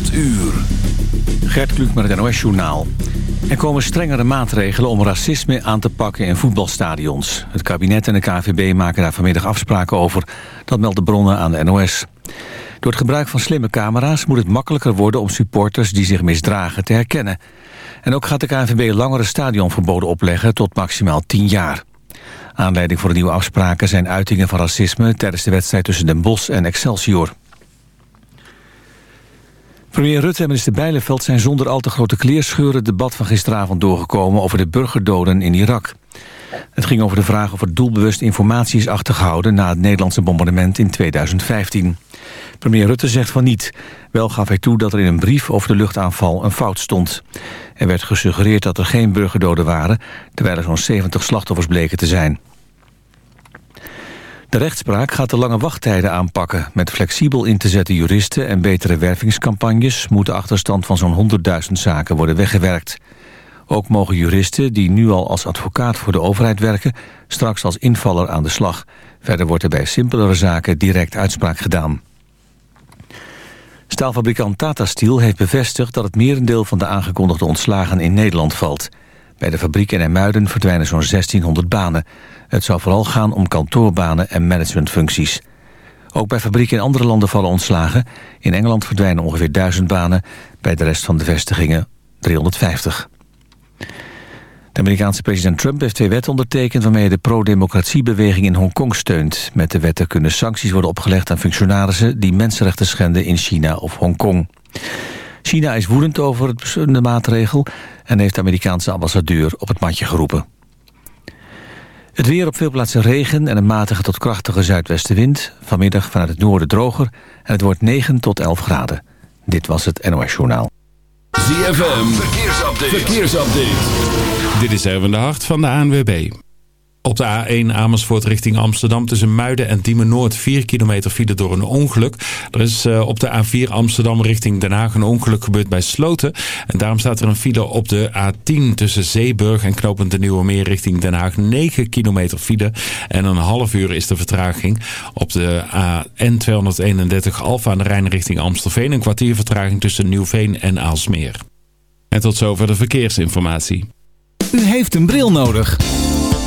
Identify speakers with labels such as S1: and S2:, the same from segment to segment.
S1: 8 uur. Gert Kluk met het NOS-journaal. Er komen strengere maatregelen om racisme aan te pakken in voetbalstadions. Het kabinet en de KVB maken daar vanmiddag afspraken over. Dat melden bronnen aan de NOS. Door het gebruik van slimme camera's moet het makkelijker worden... om supporters die zich misdragen te herkennen. En ook gaat de KNVB langere stadionverboden opleggen tot maximaal 10 jaar. Aanleiding voor de nieuwe afspraken zijn uitingen van racisme... tijdens de wedstrijd tussen Den Bosch en Excelsior. Premier Rutte en minister Bijleveld zijn zonder al te grote kleerscheuren... het debat van gisteravond doorgekomen over de burgerdoden in Irak. Het ging over de vraag of er doelbewust informatie is achtergehouden... na het Nederlandse bombardement in 2015. Premier Rutte zegt van niet. Wel gaf hij toe dat er in een brief over de luchtaanval een fout stond. Er werd gesuggereerd dat er geen burgerdoden waren... terwijl er zo'n 70 slachtoffers bleken te zijn. De rechtspraak gaat de lange wachttijden aanpakken. Met flexibel in te zetten juristen en betere wervingscampagnes... moet de achterstand van zo'n 100.000 zaken worden weggewerkt. Ook mogen juristen die nu al als advocaat voor de overheid werken... straks als invaller aan de slag. Verder wordt er bij simpelere zaken direct uitspraak gedaan. Staalfabrikant Tata Steel heeft bevestigd dat het merendeel van de aangekondigde ontslagen in Nederland valt. Bij de fabriek in Muiden verdwijnen zo'n 1600 banen. Het zou vooral gaan om kantoorbanen en managementfuncties. Ook bij fabrieken in andere landen vallen ontslagen. In Engeland verdwijnen ongeveer 1000 banen, bij de rest van de vestigingen 350. De Amerikaanse president Trump heeft twee wetten ondertekend... waarmee de pro-democratiebeweging in Hongkong steunt. Met de wetten kunnen sancties worden opgelegd aan functionarissen... die mensenrechten schenden in China of Hongkong. China is woedend over de maatregel... en heeft de Amerikaanse ambassadeur op het matje geroepen. Het weer op veel plaatsen regen en een matige tot krachtige zuidwestenwind. Vanmiddag vanuit het noorden droger en het wordt 9 tot 11 graden. Dit was het NOS Journaal.
S2: ZFM, verkeersupdate. verkeersupdate.
S3: Dit is Erwin de Hart van de ANWB. Op de A1 Amersfoort richting Amsterdam tussen Muiden en Diemen Noord 4 kilometer file door een ongeluk. Er is uh, op de A4 Amsterdam richting Den Haag een ongeluk gebeurd bij Sloten. En daarom staat er een file op de A10 tussen Zeeburg en Knopend Nieuwe Meer richting Den Haag 9 kilometer file. En een half uur is de vertraging op de N231 Alfa aan de Rijn richting Amstelveen. Een kwartier vertraging tussen Nieuwveen en Aalsmeer. En tot zover de verkeersinformatie.
S4: U heeft een bril nodig.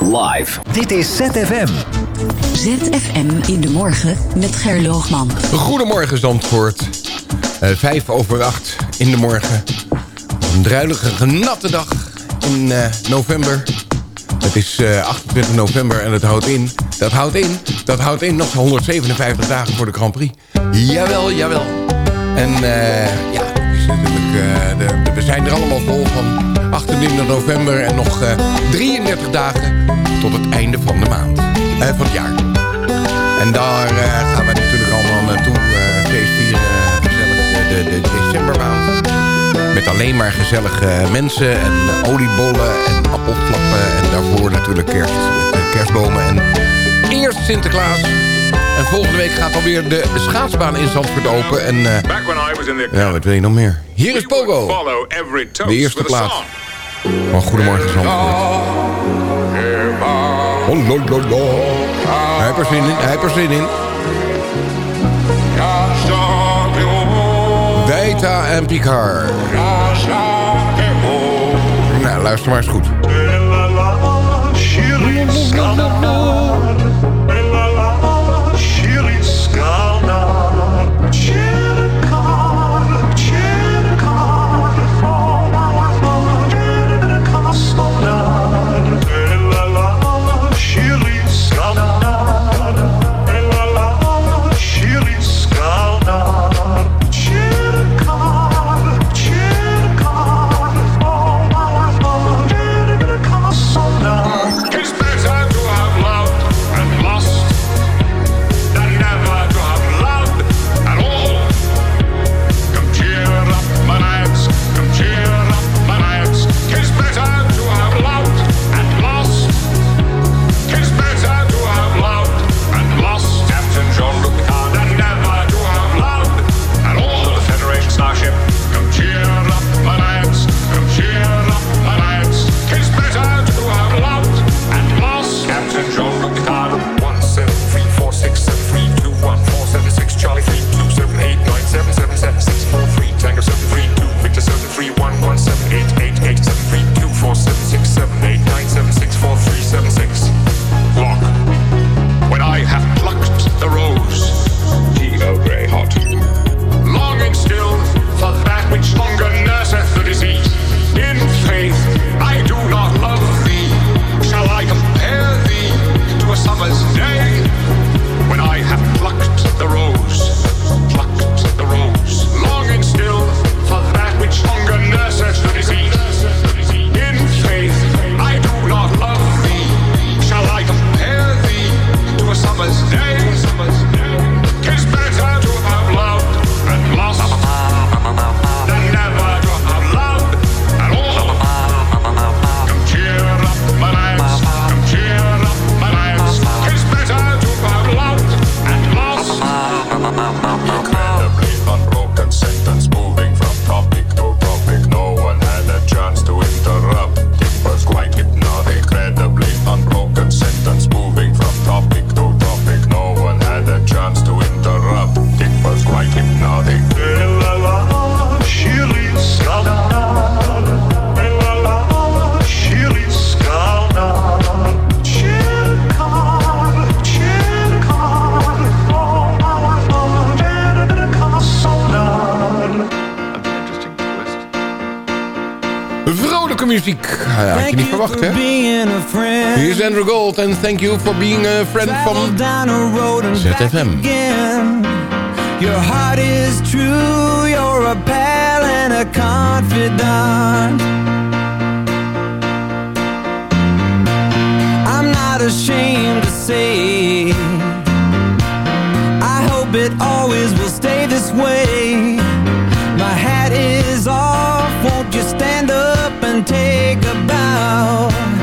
S2: Live. Dit is ZFM.
S5: ZFM in de morgen met Gerloogman.
S6: Goedemorgen Zandvoort. Uh, vijf over acht in de morgen. Een druilige, genatte dag in uh, november. Het is uh, 28 november en het houdt in. Dat houdt in. Dat houdt in nog 157 dagen voor de Grand Prix. Jawel, jawel. En ja,
S3: zijn er allemaal vol van 28 november en nog 33 dagen tot het einde van de maand. Uh, van het jaar. En daar gaan we natuurlijk allemaal naartoe feestvieren. gezellig de, de, de decembermaand. Met alleen maar gezellige mensen en oliebollen en appelflappen. En daarvoor natuurlijk kerst met kerstbomen. En eerst Sinterklaas. En volgende week gaat alweer de schaatsbaan in Zandvoort open. En uh, ja, wat wil je nog meer? Hier is Pogo. De eerste plaat. Oh, goedemorgen Zandvoort. Hij heeft er zin in. Hij heeft er zin in. Weita en Picard. Nou, luister maar eens goed. Andrew thank you for being a friend from ZFM. Your heart is true, you're a pal and a confidant. I'm not ashamed to say, I hope it always will stay this way. My hat is off, won't you stand up and take a bow?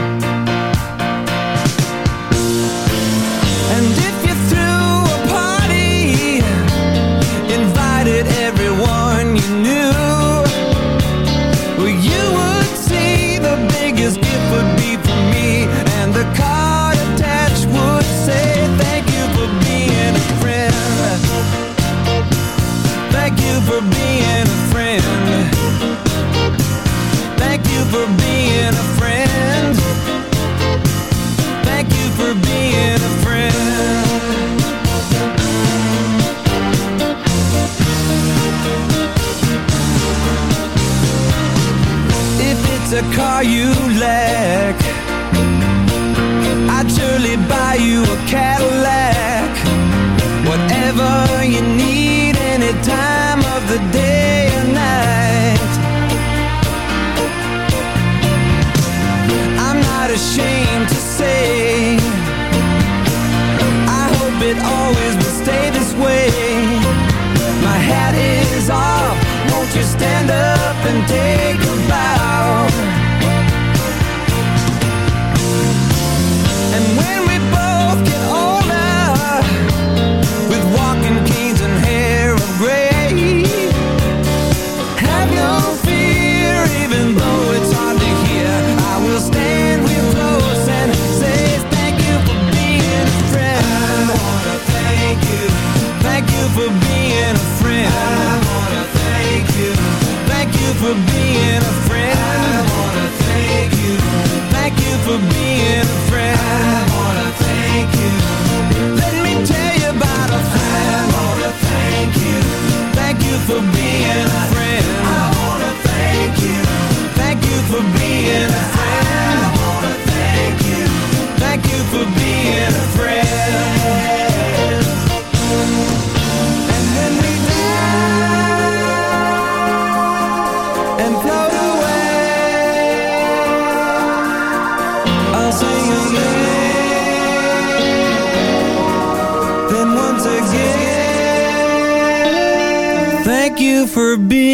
S4: for being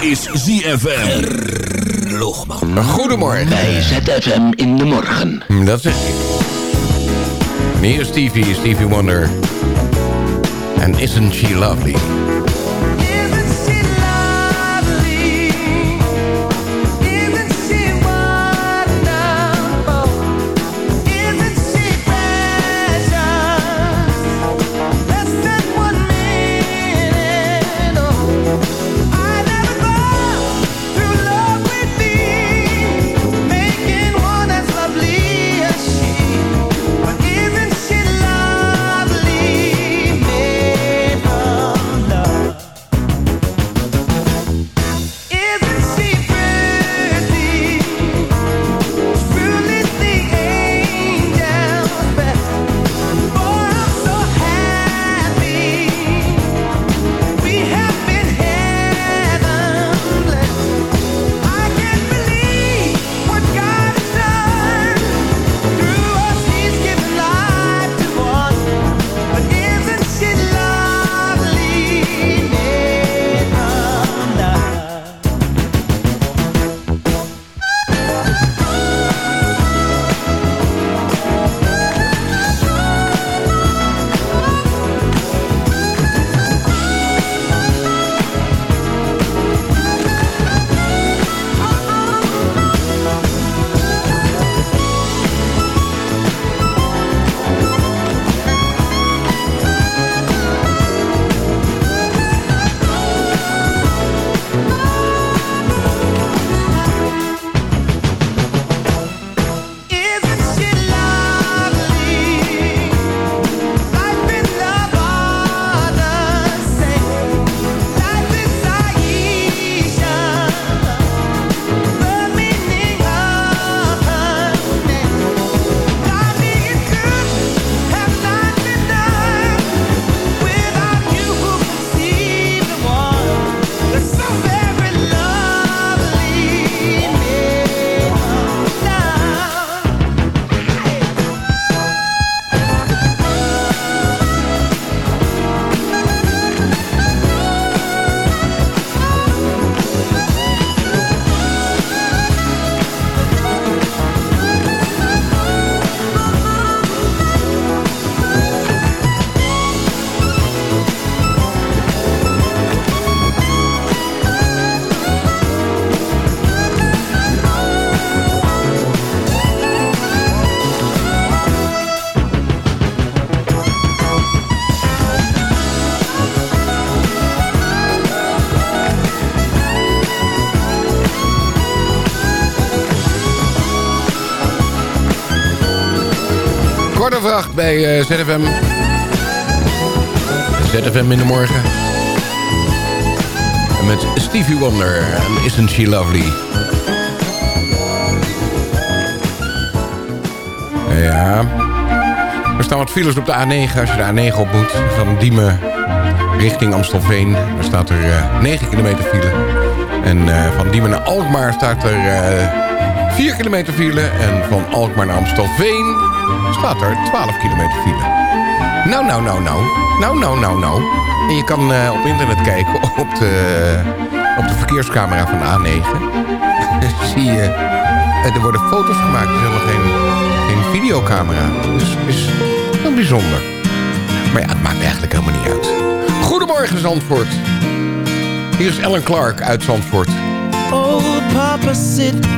S7: is ZFM.
S8: logman. Goedemorgen.
S7: Bij ZFM in de morgen.
S8: Hmm, dat is. ik. Stevie, Stevie Wonder. And isn't she lovely? dag bij eh, ZFM. ZFM in de morgen. En met Stevie Wonder en Isn't She Lovely. Ja.
S6: Er staan wat files op de A9 als je de A9 op moet. Van Diemen richting Amstelveen. Daar staat er eh, 9 kilometer file. En eh, van Diemen naar Alkmaar staat er... Uh, 4 kilometer file. En van Alkmaar naar Amstelveen staat er 12 kilometer file. Nou, nou, nou, nou. Nou, nou, nou, nou. En je kan eh, op internet kijken op de, op de verkeerscamera van A9. Zie je, eh, er worden foto's gemaakt. Er is helemaal geen, geen videocamera. Dus is heel bijzonder. Maar ja, het maakt eigenlijk helemaal niet uit. Goedemorgen Zandvoort. Hier is Ellen Clark uit Zandvoort.
S9: Oh, papa, zit.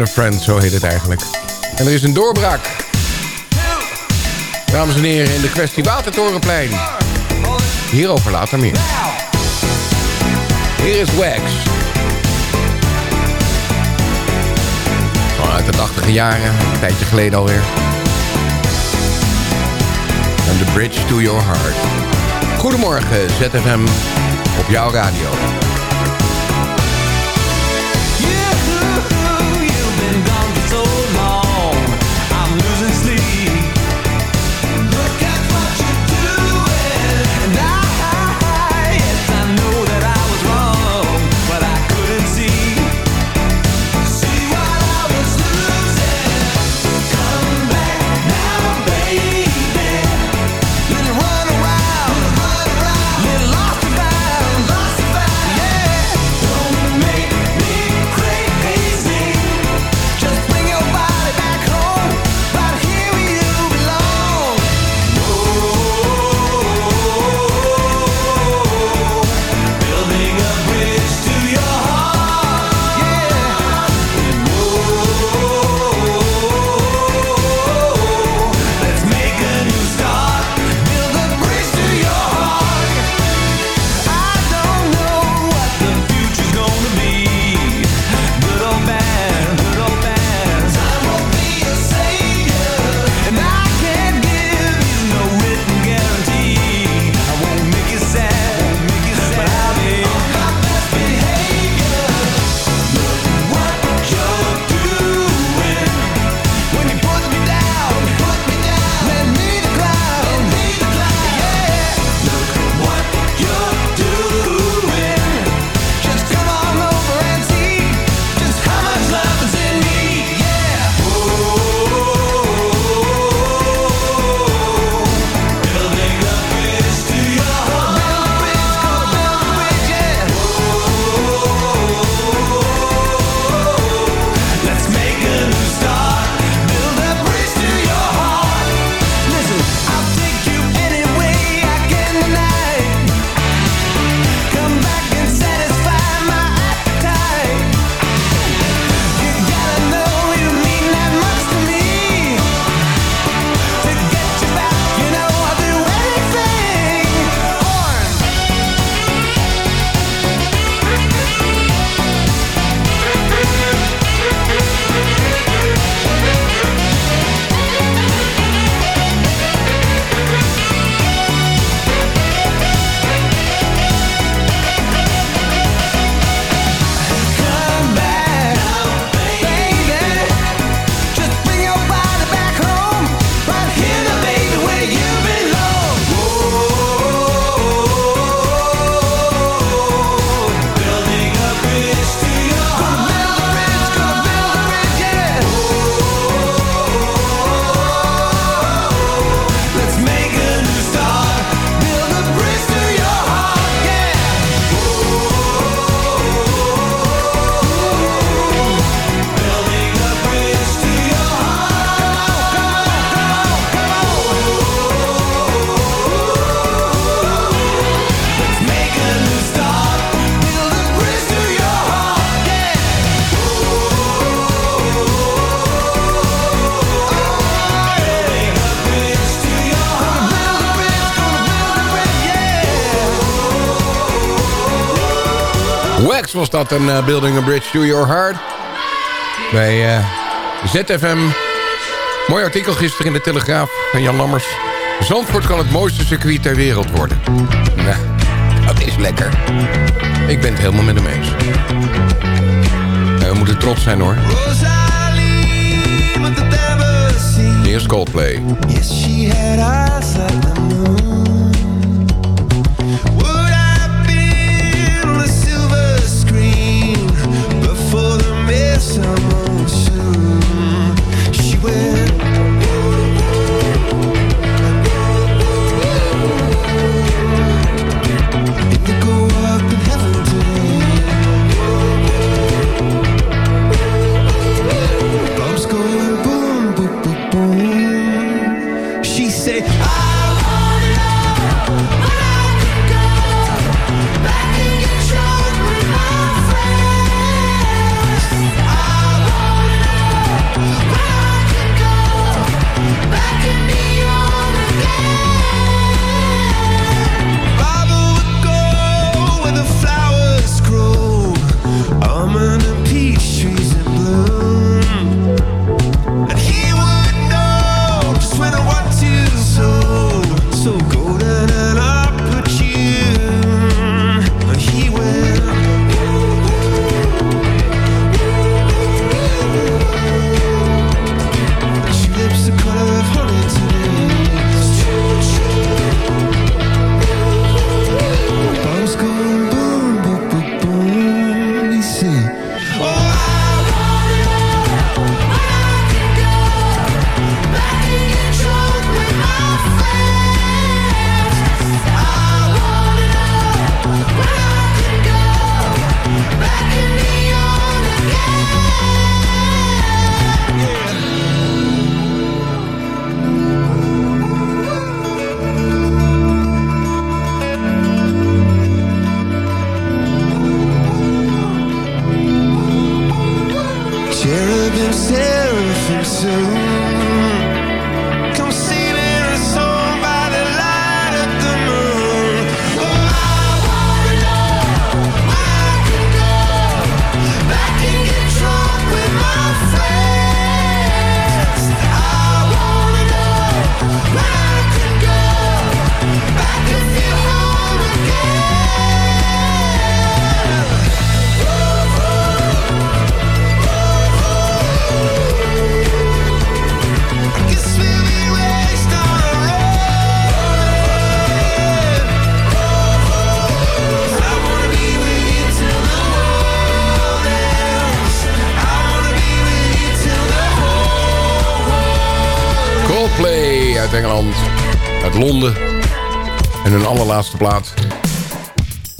S9: and a
S10: Friend,
S6: zo heet het eigenlijk. En er is een doorbraak. Dames en heren, in de kwestie Watertorenplein. Hierover later meer. Hier is Wax. Vanuit de tachtige jaren, een tijdje geleden alweer. And the bridge to your heart. Goedemorgen, ZFM op jouw radio.
S11: Was dat, een uh, Building a Bridge to Your Heart. Bij uh, ZFM. Mooi artikel gisteren in de Telegraaf van Jan Lammers. Zandvoort kan het mooiste circuit ter wereld worden. Nou, dat is lekker. Ik ben het helemaal met hem eens. we moeten trots zijn hoor. Is Coldplay. Yes, she had eyes like the moon.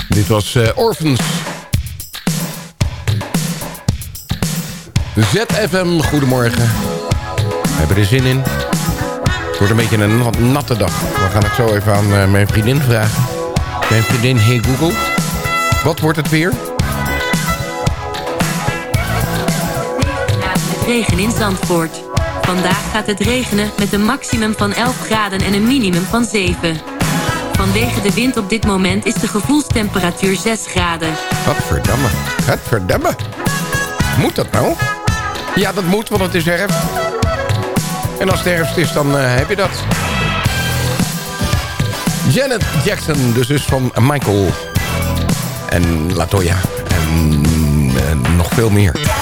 S11: Dit was uh, Orphans. ZFM, goedemorgen. We hebben er zin in. Het wordt een beetje een natte dag. We gaan het zo even aan uh, mijn vriendin vragen. Mijn vriendin, hey Google. Wat wordt het weer?
S12: Regen in Zandvoort. Vandaag gaat het regenen met een maximum van 11 graden en een minimum van 7. Vanwege de wind op dit moment is de gevoelstemperatuur 6 graden.
S11: Wat verdamme. Het verdamme. Moet dat nou? Ja, dat moet, want het is herfst. En als het herfst is, dan uh, heb je dat. Janet Jackson, de zus van Michael. En Latoya. En, en eh, nog veel meer.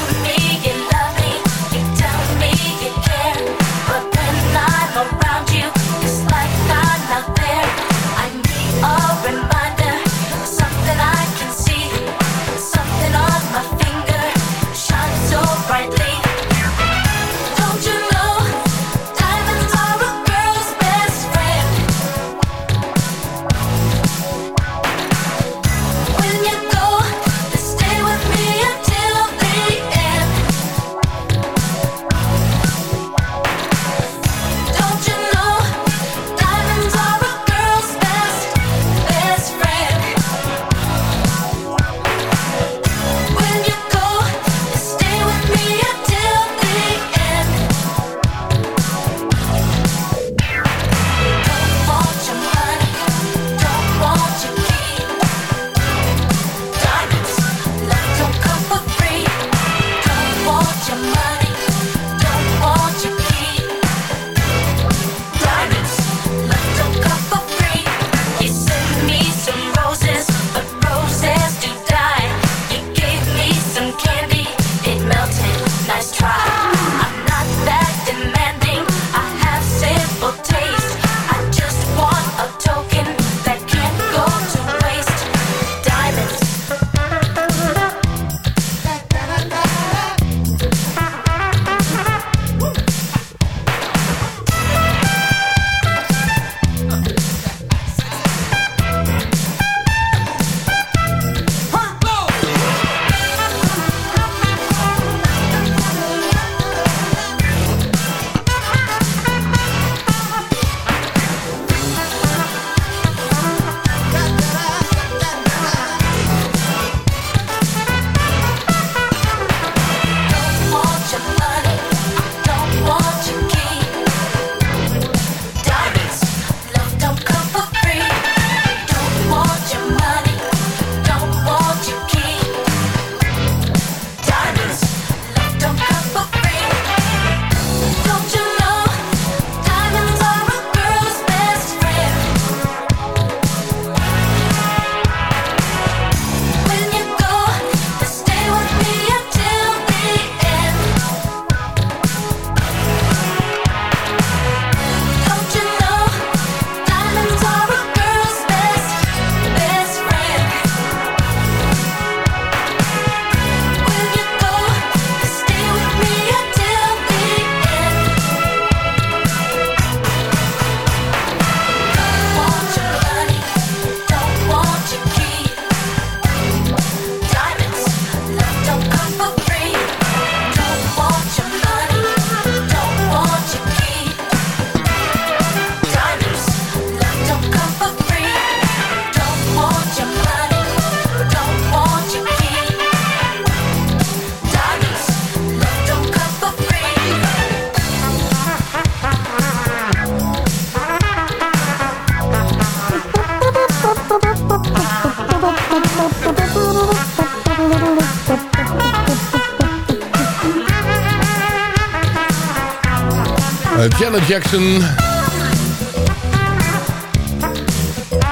S11: Jackson.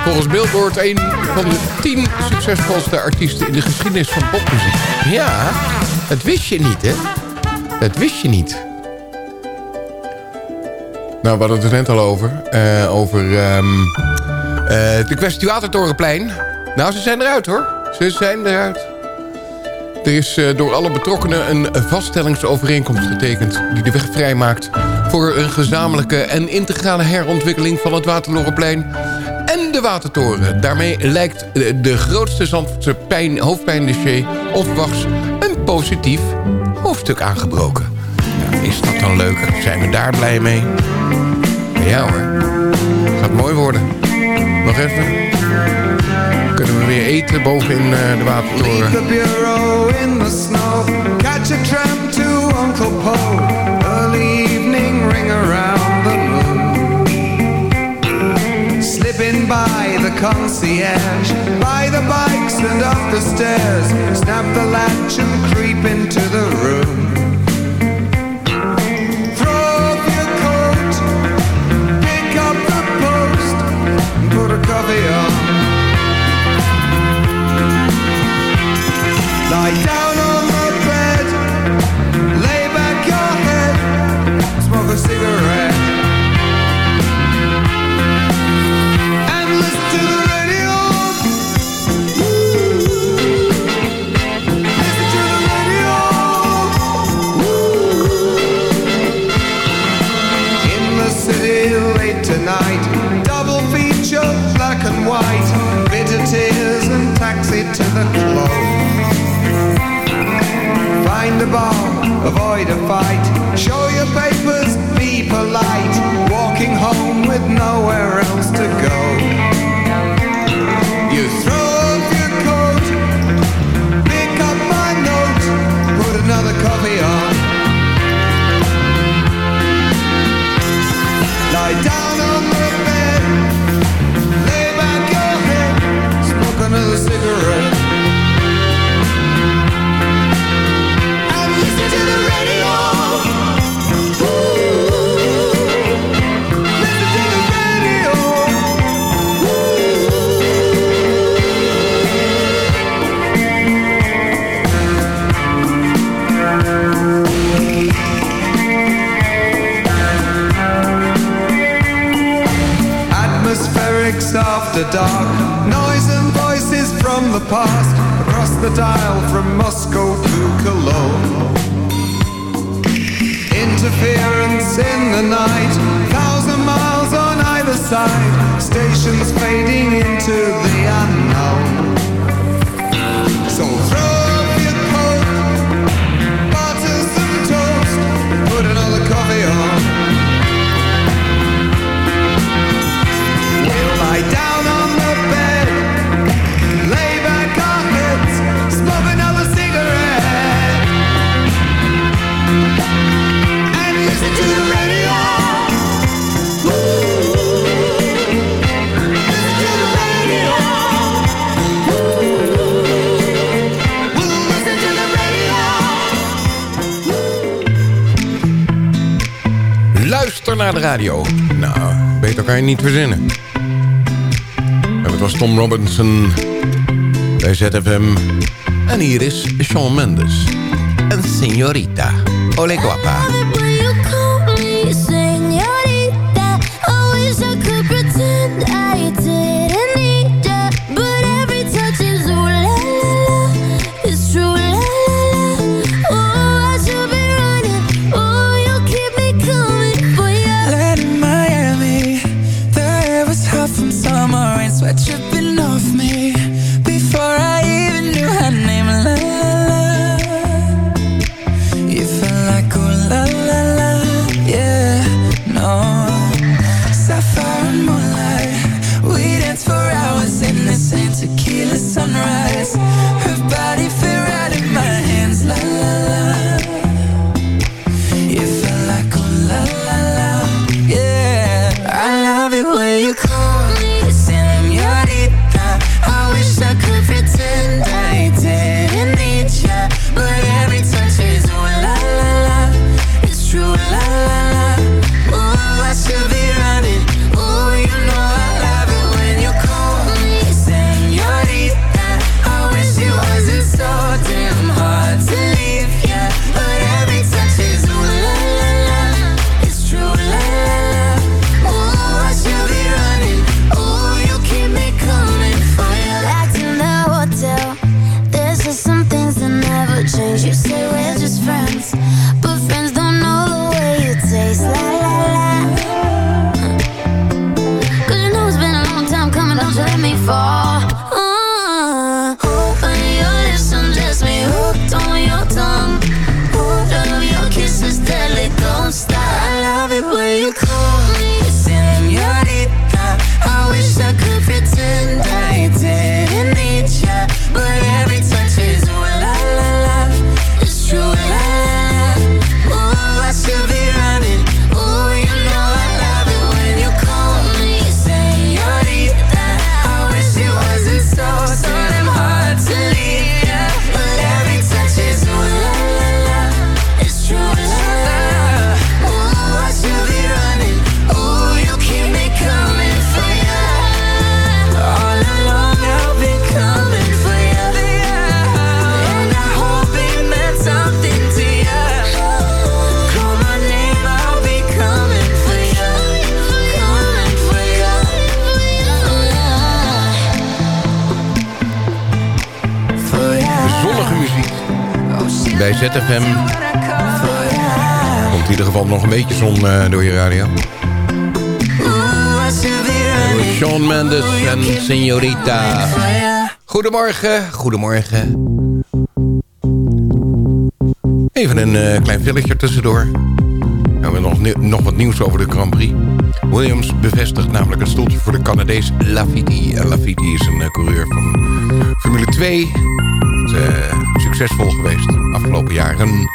S11: Volgens Billboard een van de tien succesvolste artiesten in de geschiedenis van popmuziek. Ja, dat wist je niet, hè? Dat wist je niet. Nou, we hadden het er net al over. Uh, over um, uh, de kwestie Watertorenplein. Nou, ze zijn eruit, hoor. Ze zijn eruit. Er is uh, door alle betrokkenen een vaststellingsovereenkomst getekend... die de weg vrijmaakt voor een gezamenlijke en integrale herontwikkeling van het Watertorenplein en de Watertoren. Daarmee lijkt de grootste Zandvoortse pijn, hoofdpijndossier onverwachts een positief hoofdstuk aangebroken. Ja, is dat dan leuk? Zijn we daar blij mee? Ja hoor, gaat mooi worden. Nog even. Kunnen we weer eten boven in uh, de Watertoren. Uncle Po, early evening ring around the moon. Slipping by the concierge, by the bikes and up the stairs, snap the latch and creep into the room. Throw up your coat, pick up the post, and put a coffee on. Lie down. To the club. Find a bar, avoid a fight. Show your papers, be polite. Walking home with nowhere radio. Nou, beter kan je niet verzinnen. En het was Tom Robinson bij ZFM. En hier is Shawn Mendes. En Señorita. Ole guapa.
S6: Zon door je radio. Sean Mendes en Señorita. Goedemorgen, goedemorgen. Even een eh, klein filletje tussendoor. We hebben nog, nog wat nieuws over de Grand Prix. Williams bevestigt namelijk een stoeltje voor de Canadees Lafitte. En Lafitte is een eh, coureur van Formule 2. Is, eh, succesvol geweest afgelopen jaren.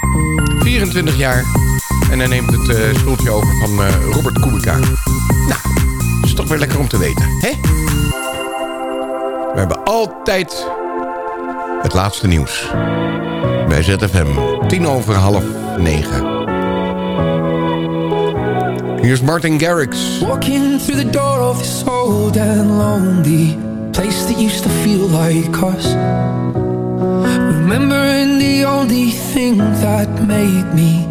S6: 24 jaar. En hij neemt het eh, stoeltje over van eh, Robert Kubica. Nou, is toch weer lekker om te weten, hè? We hebben altijd het laatste nieuws. Bij ZFM, tien over half negen. Hier is Martin Garrix.
S13: Walking through the door of this old and lonely place that used to feel like us. Remembering the only thing that made me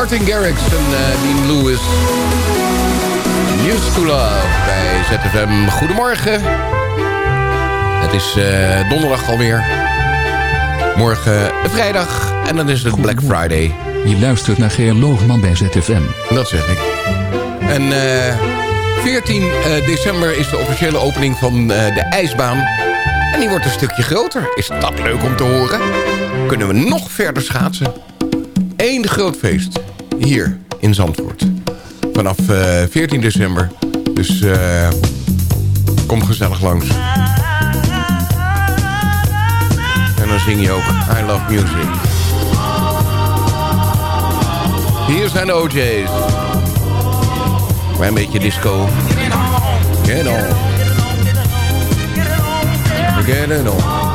S6: Martin Garrix en eh, Dean Lewis. Used to Love bij ZFM. Goedemorgen. Het is eh, donderdag alweer. Morgen vrijdag. En dan is het Black Friday.
S14: Je luistert naar Geer Loogman bij ZFM.
S6: Dat zeg ik. En eh 14 eh, december is de officiële opening van de ijsbaan. En die wordt een stukje groter. Is dat leuk om te horen? Kunnen we nog verder schaatsen? Eén groot feest. Hier in Zandvoort. Vanaf eh, 14 december. Dus eh, kom gezellig langs. En dan zing je ook I Love Music. Hier zijn de OJ's. Klein beetje disco. Get on. Get it on.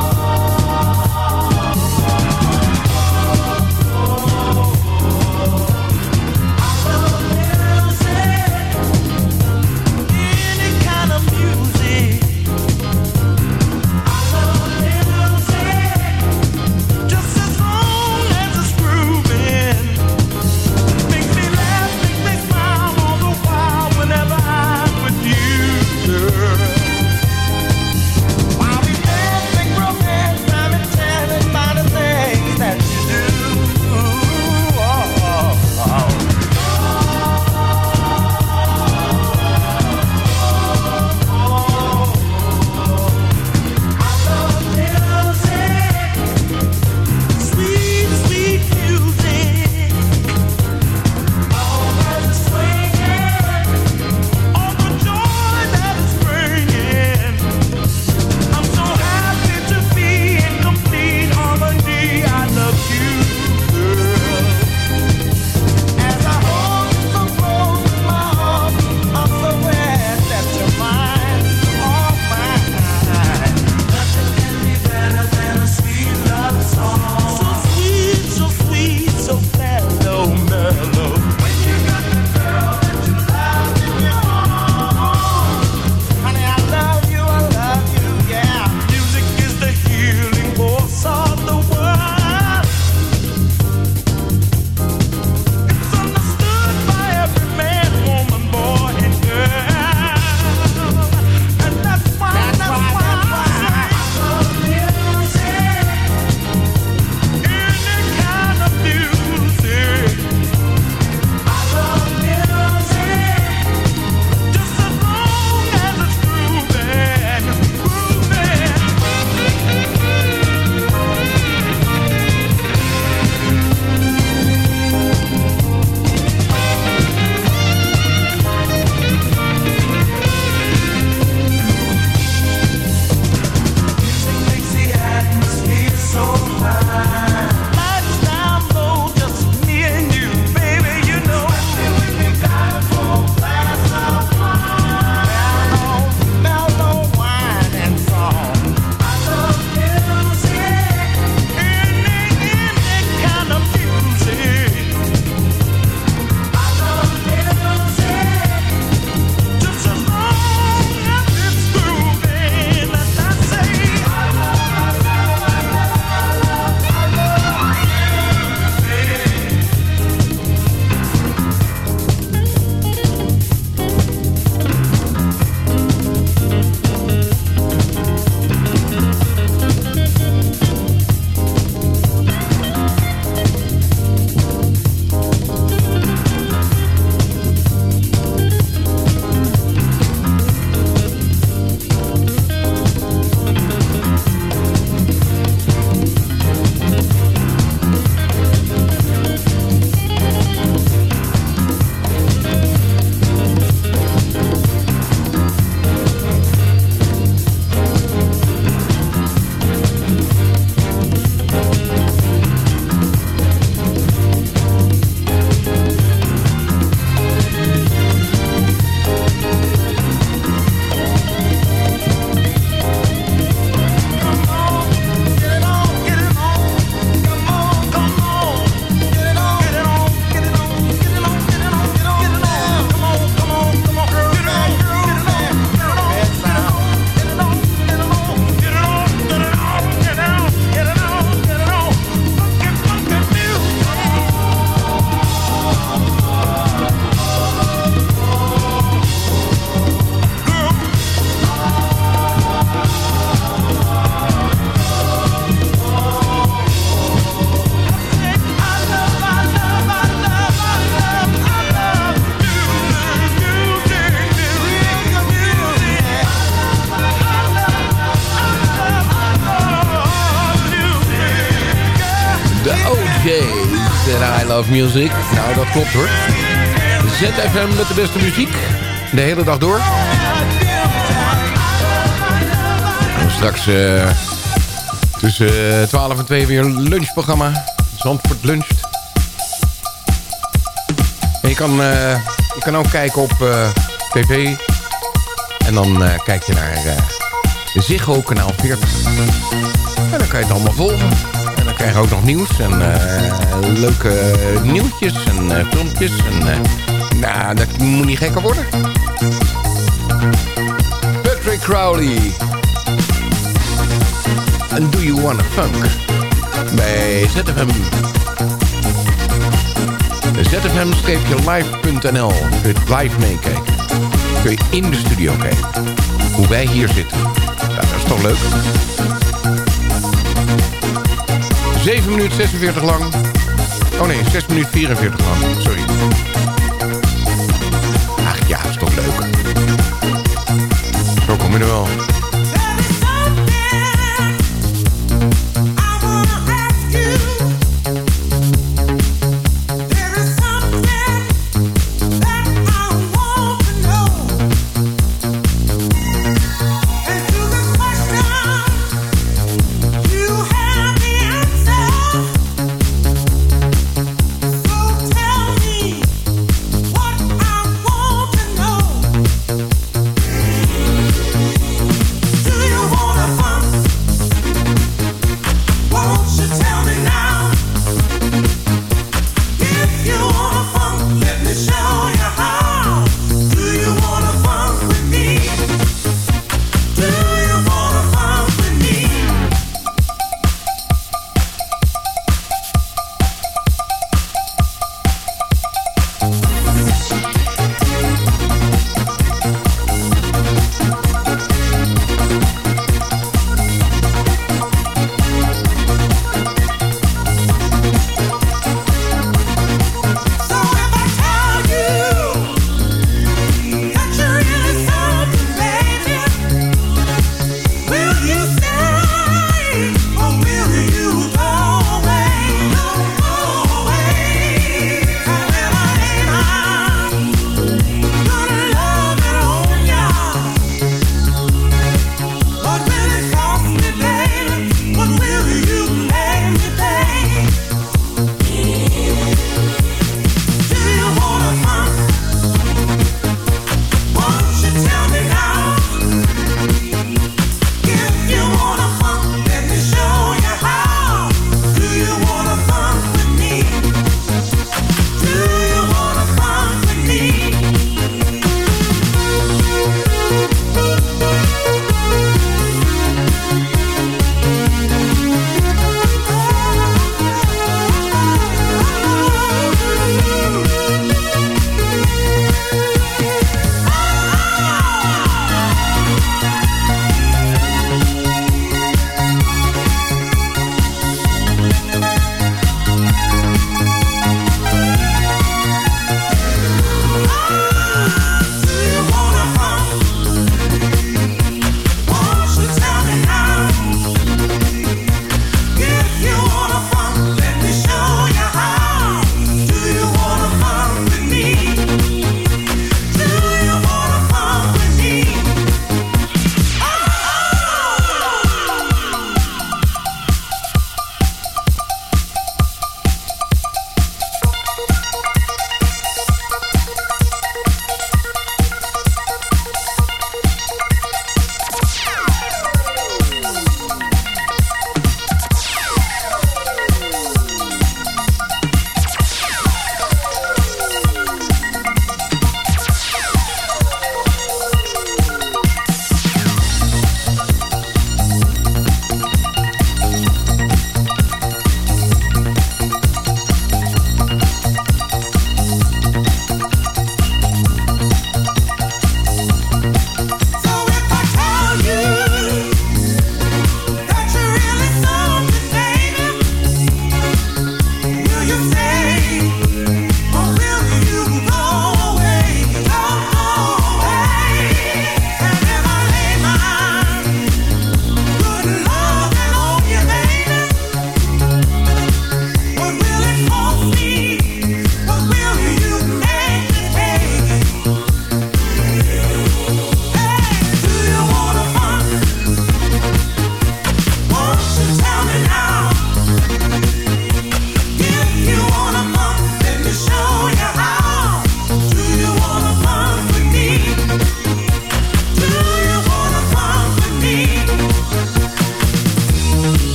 S6: Love Music. Nou, dat klopt hoor. ZFM met de beste muziek. De hele dag door. En straks uh, tussen 12 en 2 weer lunchprogramma. Zandvoort luncht. En je kan, uh, je kan ook kijken op tv. En dan kijk je naar Ziggo kanaal 40. En dan kan je het allemaal volgen. En dan krijg je ook nog nieuws en leuke nieuwtjes en filmpjes. En, nou, dat moet niet gekker worden. Patrick Crowley. En Do You Wanna Funk? Bij ZFM. ZFM-live.nl. Kun je live meekijken. Kun je in de studio kijken. Hoe wij hier zitten. Ja, dat is toch leuk? 7 minuten 46 lang. Oh nee, 6 minuten 44 lang. Sorry. Ach ja, is toch leuk. Zo kom je er wel.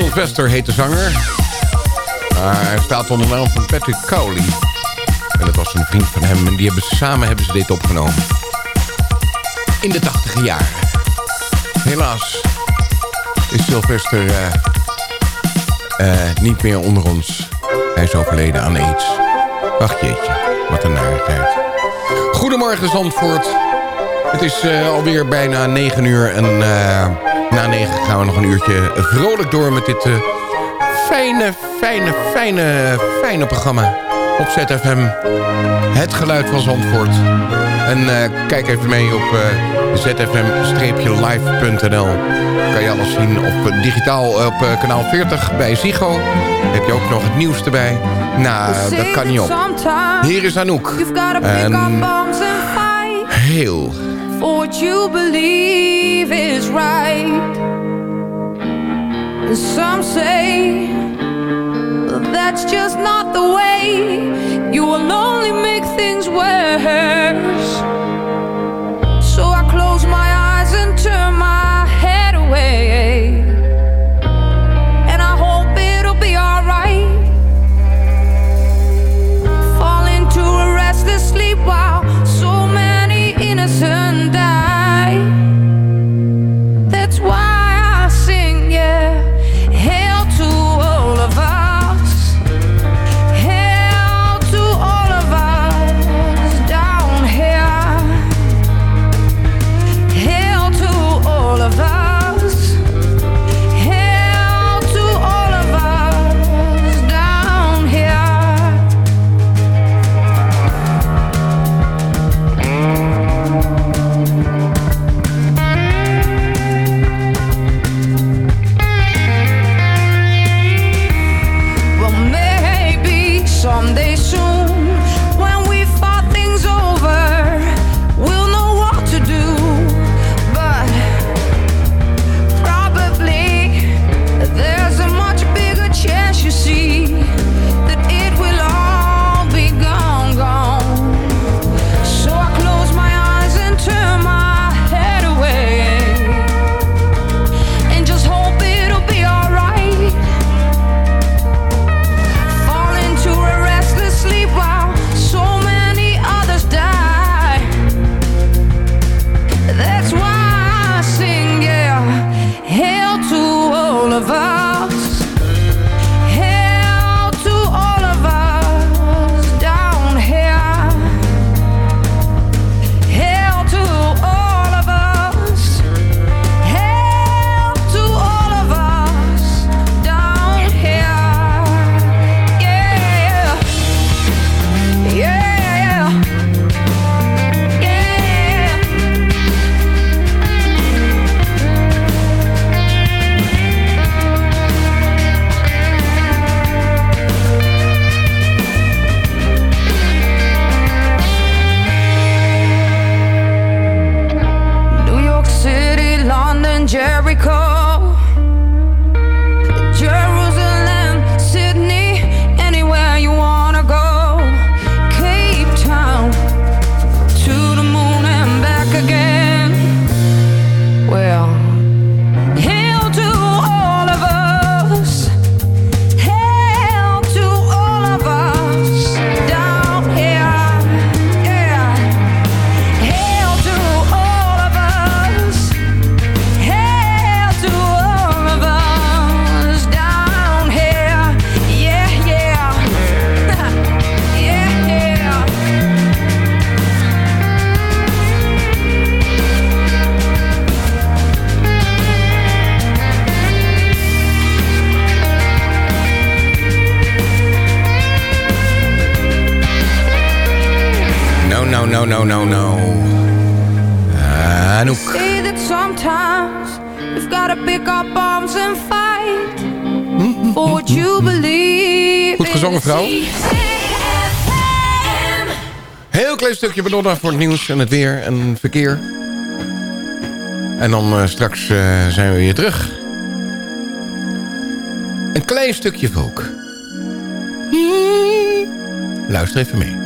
S6: Sylvester heet de zanger. Hij staat onder de naam van Patrick Cowley. En dat was een vriend van hem. En die hebben, samen hebben ze dit opgenomen. In de tachtige jaren. Helaas is Sylvester eh, eh, niet meer onder ons. Hij is overleden aan aids. Ach jeetje, wat een narigheid. Goedemorgen Zandvoort. Het is uh, alweer bijna 9 uur en na 9 gaan we nog een uurtje vrolijk door met dit uh, fijne, fijne, fijne, fijne programma op ZFM. Het geluid van Zandvoort. En kijk even mee op zfm-live.nl. Kan je alles zien op digitaal op kanaal 40 bij Zigo. Heb je ook nog het nieuws erbij. Nou, dat kan niet op. Hier is Anouk. En heel
S15: what you believe is right. And some say that's just not the way. You will only make things worse.
S6: Vrouw. Heel klein stukje Madonna voor het nieuws en het weer en verkeer. En dan eh, straks eh, zijn we weer terug. Een klein stukje volk. Luister even mee.